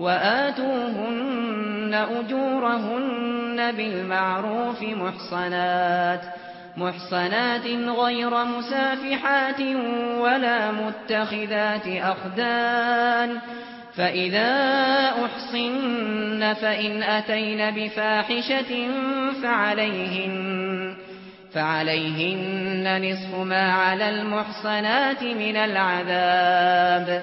وآتوهن أجورهن بالمعروف محصنات محصنات غير مسافحات ولا متخذات أخدان فإذا أحصن فإن أتين بفاحشة فعليهن فعليهن نصف ما على المحصنات من العذاب.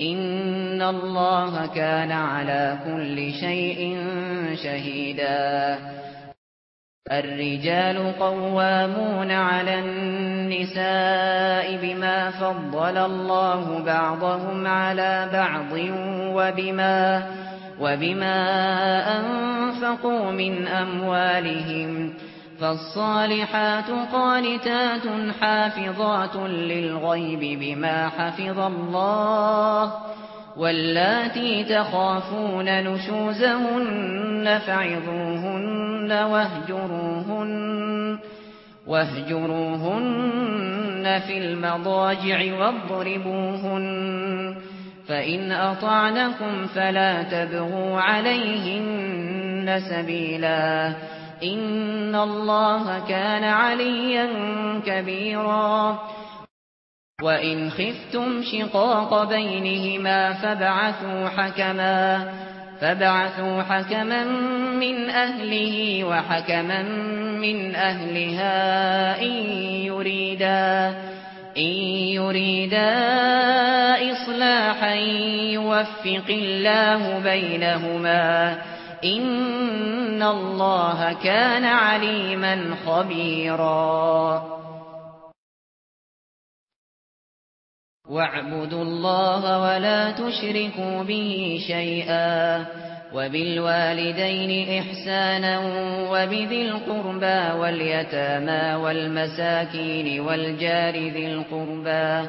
ان الله كان على كل شيء شهيدا الرجال قوامون على النساء بما فضل الله بعضهم على بعض وبما وبما انفقوا من اموالهم فالصالحات قانتات حافظات للغيب بما حفظ الله واللاتي تخافون نشوزهن فعظوهن واهجروهن واهجروهن في المضاجع واضربوهن فإن أطعنكم فلا تبغوا عليهن سبيلاً ان الله كان عليا كبيرا. وان خفتم شقاق بينهما فبعثوا حكما فبعثوا حكما من اهله وحكما من اهلها ان يريدا ان يريدا اصلاحا يوفق الله بينهما. ان الله كان عليما خبيرا واعبدوا الله ولا تشركوا به شيئا وبالوالدين احسانا وبذي القربى واليتامى والمساكين والجار ذي القربى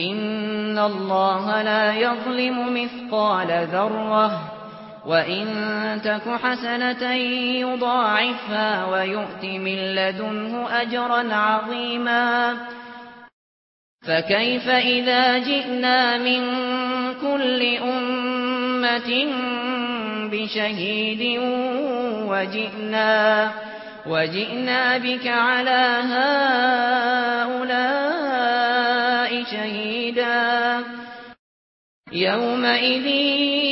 ان الله لا يظلم مثقال ذره وان تك حسنه يضاعفها ويؤت من لدنه اجرا عظيما فكيف اذا جئنا من كل امه بشهيد وجئنا وجئنا بك على هؤلاء شهيد يومئذ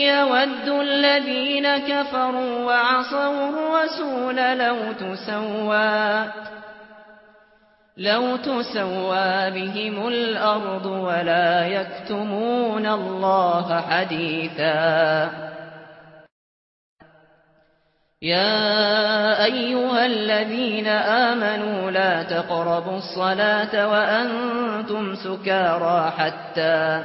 يود الذين كفروا وعصوا الرسول لو تسوى لو تسوى بهم الأرض ولا يكتمون الله حديثا. يا أيها الذين آمنوا لا تقربوا الصلاة وأنتم سكارى حتى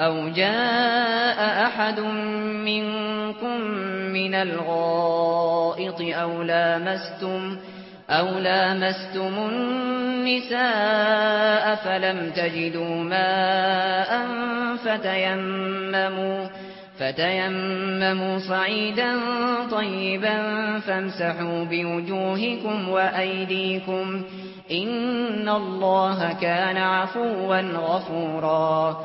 أَوْ جَاءَ أَحَدٌ مِّنكُم مِّنَ الْغَائِطِ أَوْ لَامَسْتُمْ أَوْ لَامَسْتُمُ النِّسَاءَ فَلَمْ تَجِدُوا مَاءً فَتَيَمَّمُوا فَتَيَمَّمُوا صَعِيدًا طَيِّبًا فَامْسَحُوا بِوُجُوهِكُمْ وَأَيْدِيكُمْ إِنَّ اللَّهَ كَانَ عَفُوًّا غَفُورًا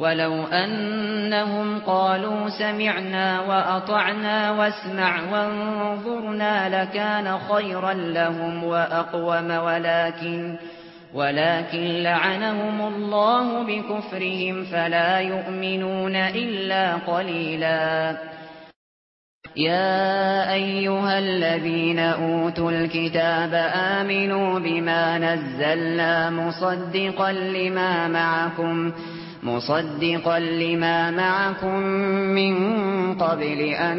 ولو انهم قالوا سمعنا واطعنا واسمع وانظرنا لكان خيرا لهم واقوم ولكن ولكن لعنهم الله بكفرهم فلا يؤمنون الا قليلا. يا ايها الذين اوتوا الكتاب امنوا بما نزلنا مصدقا لما معكم مصدقا لما معكم من قبل أن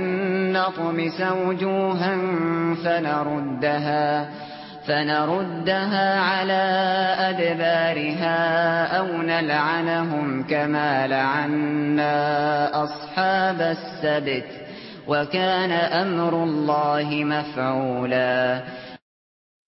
نطمس وجوها فنردها فنردها على أدبارها أو نلعنهم كما لعنا أصحاب السبت وكان أمر الله مفعولا.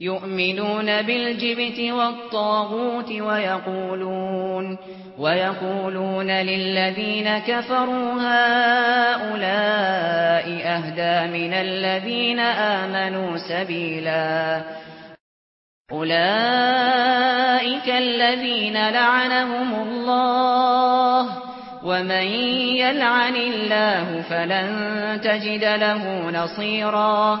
يؤمنون بالجبت والطاغوت ويقولون ويقولون للذين كفروا هؤلاء أهدى من الذين آمنوا سبيلا أولئك الذين لعنهم الله ومن يلعن الله فلن تجد له نصيراً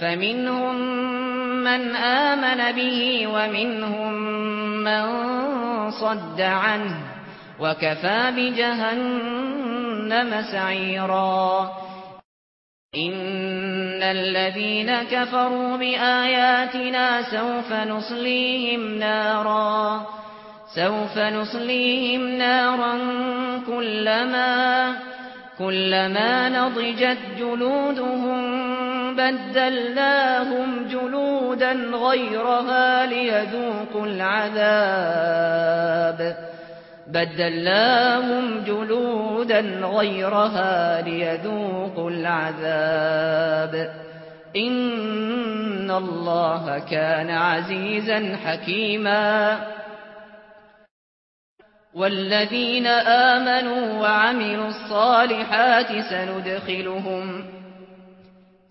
فَمِنْهُمْ مَنْ آمَنَ بِهِ وَمِنْهُمْ مَنْ صَدَّ عَنْهُ وَكَفَى بِجَهَنَّمَ سَعِيرًا إِنَّ الَّذِينَ كَفَرُوا بِآيَاتِنَا سَوْفَ نُصْلِيهِمْ نَارًا سَوْفَ نُصْلِيهِمْ نَارًا كُلَّمَا كُلَّمَا نَضِجَتْ جُلُودُهُمْ بدلناهم جلودا غيرها ليذوقوا العذاب. بدلناهم جلودا غيرها ليذوقوا العذاب. إن الله كان عزيزا حكيما. والذين آمنوا وعملوا الصالحات سندخلهم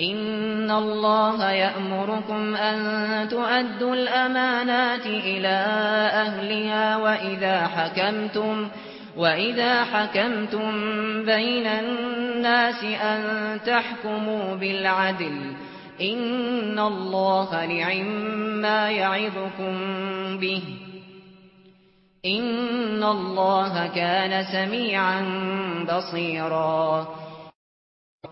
ان الله يأمركم ان تؤدوا الامانات إلى اهلها واذا حكمتم واذا حكمتم بين الناس ان تحكموا بالعدل ان الله لعما يعظكم به ان الله كان سميعا بصيرا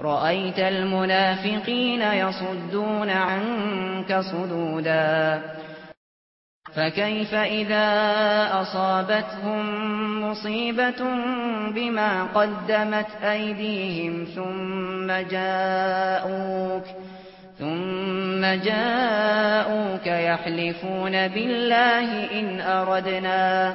رأيت المنافقين يصدون عنك صدودا. فكيف إذا أصابتهم مصيبة بما قدمت أيديهم ثم جاءوك ثم جاءوك يحلفون بالله إن أردنا.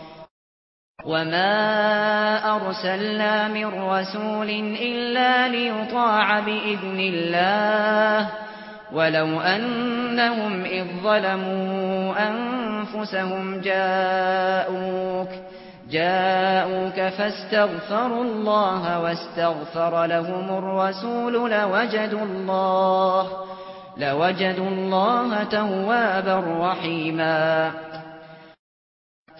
وما أرسلنا من رسول إلا ليطاع بإذن الله ولو أنهم إذ ظلموا أنفسهم جاءوك جاءوك فاستغفروا الله واستغفر لهم الرسول لوجدوا الله لوجدوا الله توابا رحيما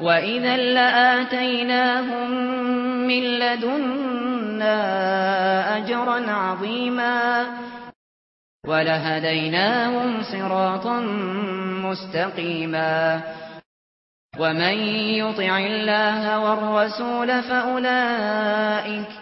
وَإِذًا لَّآتَيْنَاهُم مِّن لَّدُنَّا أَجْرًا عَظِيمًا وَلَهَدَيْنَاهُمْ صِرَاطًا مُّسْتَقِيمًا وَمَن يُطِعِ اللَّهَ وَالرَّسُولَ فَأُولَٰئِكَ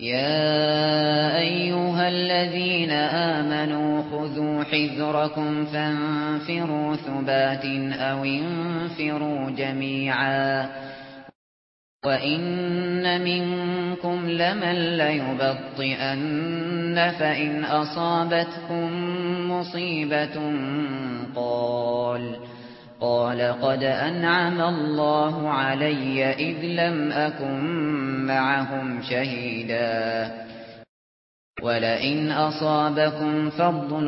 يا ايها الذين امنوا خذوا حذركم فانفروا ثبات أو انفروا جميعا وَإِنَّ مِنكُمْ لَمَن لَّيُبَطِّئَنَّ فَإِنْ أَصَابَتْكُم مُّصِيبَةٌ قَالَ قال قد أنعم الله علي إذ لم أكن معهم شهيدا. ولئن أصابكم فضل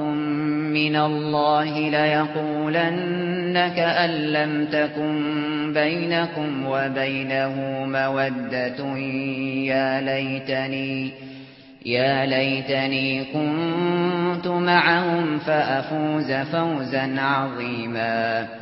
من الله ليقولنك أن لم تكن بينكم وبينه مودة. يا ليتني يا ليتني كنت معهم فأفوز فوزا عظيما.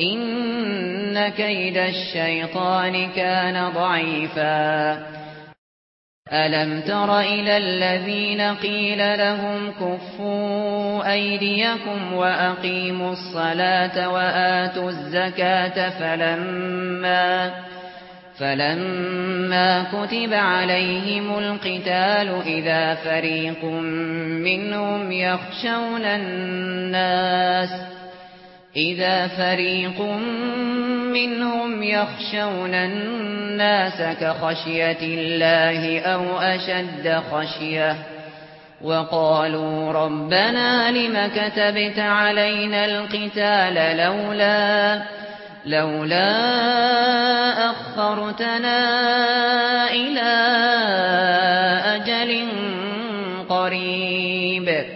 ان كيد الشيطان كان ضعيفا الم تر إلى الذين قيل لهم كفوا ايديكم واقيموا الصلاه واتوا الزكاه فلما فَلَمَّا كُتِبَ عَلَيْهِمُ الْقِتَالُ إِذَا فَرِيقٌ مِنْهُمْ يَخْشَوْنَ النَّاسَ إذا فريق منهم يخشون الناس كخشية الله أو أشد خشية وقالوا ربنا لما كتبت علينا القتال لولا لولا أخرتنا إلى أجل قريب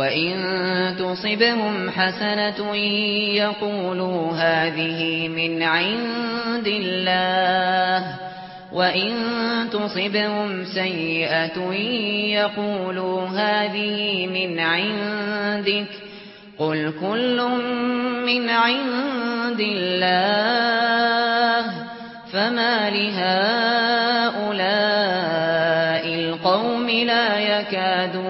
وَإِن تُصِبْهُمْ حَسَنَةٌ يَقُولُوا هَذِهِ مِنْ عِندِ اللَّهِ وَإِن تُصِبْهُمْ سَيِّئَةٌ يَقُولُوا هَذِهِ مِنْ عِندِكَ قُلْ كُلٌّ مِنْ عِندِ اللَّهِ فَمَا لِهَؤُلَاءِ الْقَوْمِ لَا يَكَادُونَ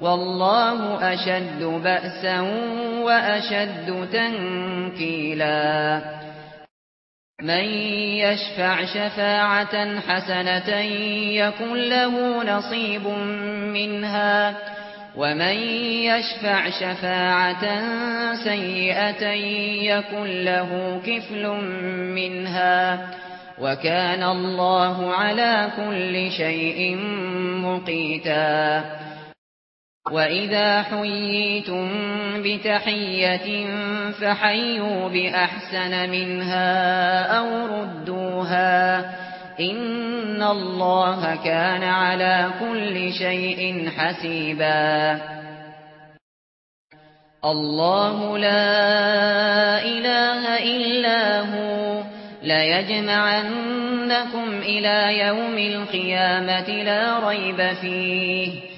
والله أشد بأسا وأشد تنكيلا. من يشفع شفاعة حسنة يكن له نصيب منها. ومن يشفع شفاعة سيئة يكن له كفل منها. وكان الله على كل شيء مقيتا. وَإِذَا حُيِّيتُم بِتَحِيَّةٍ فَحَيُّوا بِأَحْسَنَ مِنْهَا أَوْ رُدُّوهَا إِنَّ اللَّهَ كَانَ عَلَى كُلِّ شَيْءٍ حَسِيبًا. اللَّهُ لَا إِلَٰهَ إِلَّا هُوَ لَا يَجْمَعَنَّكُمْ إِلَى يَوْمِ الْقِيَامَةِ لَا رَيْبَ فِيهِ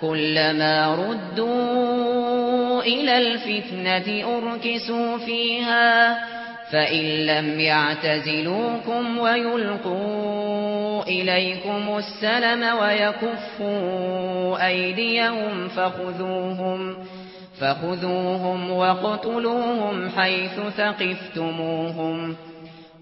كلما ردوا إلى الفتنة أركسوا فيها فإن لم يعتزلوكم ويلقوا إليكم السلم ويكفوا أيديهم فخذوهم فخذوهم وقتلوهم حيث ثقفتموهم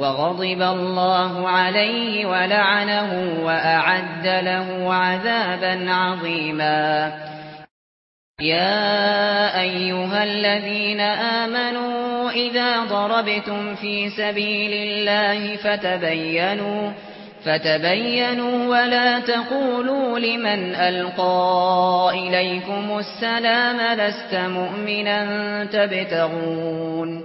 وغضب الله عليه ولعنه وأعد له عذابا عظيما. يا أيها الذين آمنوا إذا ضربتم في سبيل الله فتبينوا فتبينوا ولا تقولوا لمن ألقى إليكم السلام لست مؤمنا تبتغون.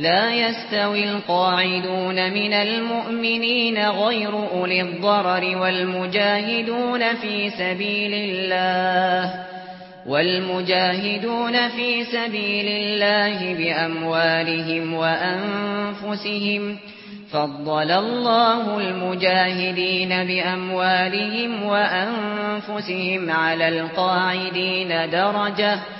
لا يستوي القاعدون من المؤمنين غير أولي الضرر والمجاهدون في سبيل الله والمجاهدون في سبيل الله بأموالهم وأنفسهم فضل الله المجاهدين بأموالهم وأنفسهم على القاعدين درجة درجة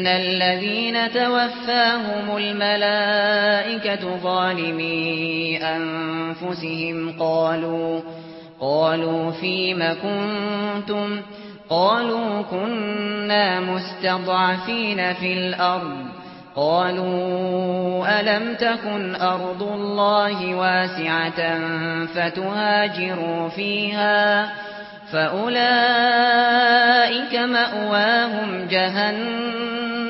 ان الذين توفاهم الملائكه ظالمي انفسهم قالوا قالوا فيما كنتم؟ قالوا كنا مستضعفين في الأرض. قالوا الم تكن ارض الله واسعه فتهاجروا فيها؟ فأولئك مأواهم جهنم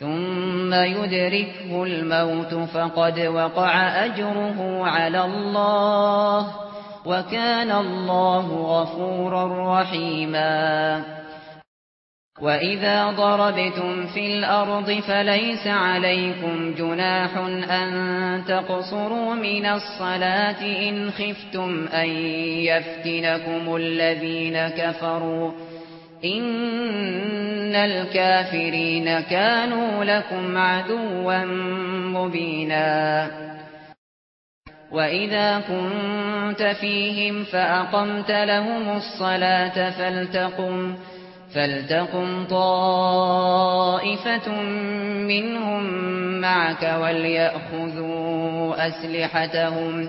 ثُمَّ يُدْرِكُهُ الْمَوْتُ فَقَدْ وَقَعَ أَجْرُهُ عَلَى اللَّهِ وَكَانَ اللَّهُ غَفُورًا رَّحِيمًا. وَإِذَا ضَرَبْتُمْ فِي الْأَرْضِ فَلَيْسَ عَلَيْكُمْ جُنَاحٌ أَن تَقْصُرُوا مِنَ الصَّلَاةِ إِنْ خِفْتُمْ أَن يَفْتِنَكُمُ الَّذِينَ كَفَرُوا. ان الكافرين كانوا لكم عدوا مبينا. واذا كنت فيهم فاقمت لهم الصلاه فلتقم فلتقم طائفه منهم معك ولياخذوا اسلحتهم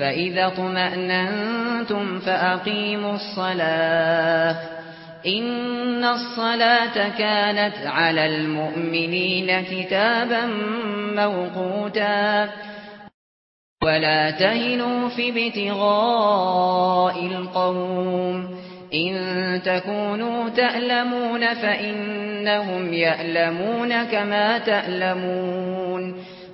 فإذا طمأننتم فأقيموا الصلاة إن الصلاة كانت على المؤمنين كتابا موقوتا ولا تهنوا في ابتغاء القوم إن تكونوا تألمون فإنهم يألمون كما تألمون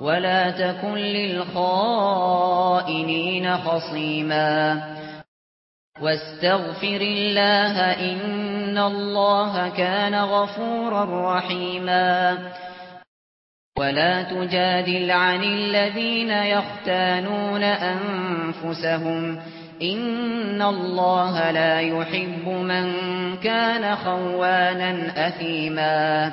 ولا تكن للخائنين خصيما. واستغفر الله إن الله كان غفورا رحيما. ولا تجادل عن الذين يختانون أنفسهم. إن الله لا يحب من كان خوانا أثيما.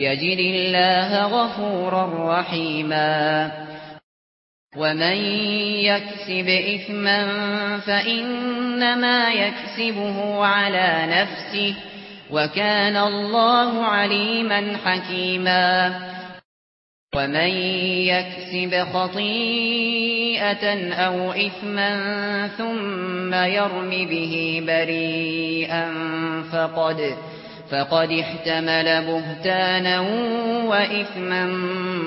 يجد الله غفورا رحيما. ومن يكسب إثما فإنما يكسبه على نفسه وكان الله عليما حكيما. ومن يكسب خطيئة أو إثما ثم يرمي به بريئا فقد فقد فقد احتمل بهتانا وإثما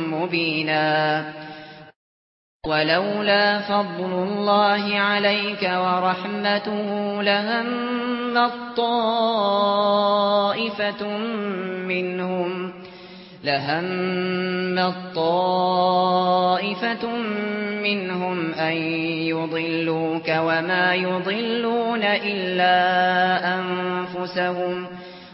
مبينا ولولا فضل الله عليك ورحمته لهم الطائفة منهم لهم الطائفة منهم أن يضلوك وما يضلون إلا أنفسهم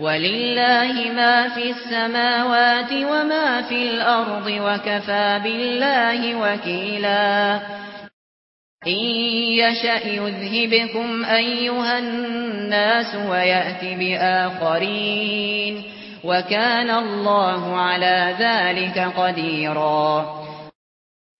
ولله ما في السماوات وما في الأرض وكفى بالله وكيلا إن يشأ يذهبكم أيها الناس وَيَأْتِ بآخرين وكان الله على ذلك قديرا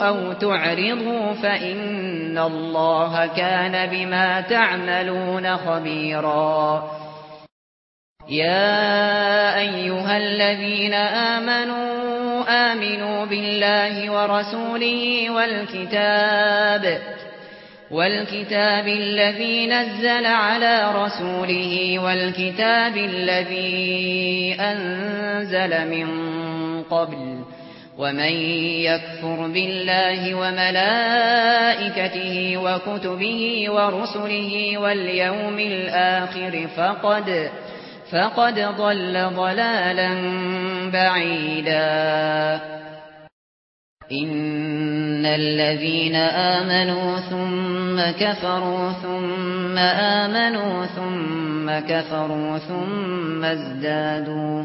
أَوْ تُعْرِضُوا فَإِنَّ اللَّهَ كَانَ بِمَا تَعْمَلُونَ خَبِيرًا. يا أيها الذين آمنوا آمنوا بالله ورسوله والكتاب والكتاب الذي نزل على رسوله والكتاب الذي أنزل من قبل. ومن يكفر بالله وملائكته وكتبه ورسله واليوم الآخر فقد فقد ضل ضلالا بعيدا. إن الذين آمنوا ثم كفروا ثم آمنوا ثم كفروا ثم ازدادوا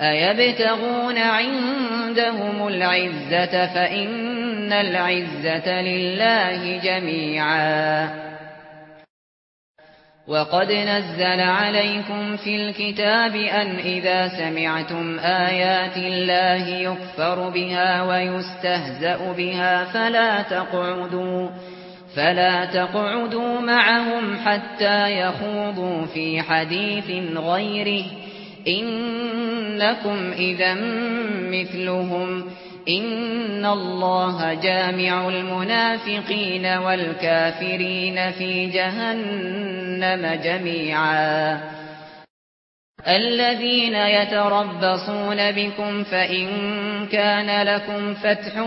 ايبتغون عندهم العزه فان العزه لله جميعا. وقد نزل عليكم في الكتاب ان اذا سمعتم ايات الله يكفر بها ويستهزأ بها فلا تقعدوا فلا تقعدوا معهم حتى يخوضوا في حديث غيره إنكم إذا مثلهم إن الله جامع المنافقين والكافرين في جهنم جميعا. الذين يتربصون بكم فإن كان لكم فتح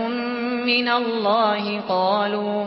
من الله قالوا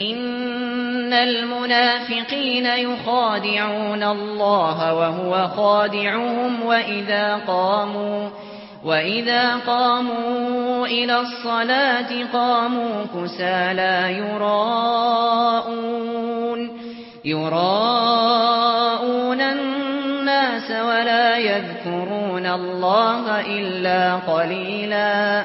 ان المنافقين يخادعون الله وهو خادعهم واذا قاموا واذا قاموا إلى الصلاه قاموا كسالى يراؤون يراءون الناس ولا يذكرون الله الا قليلا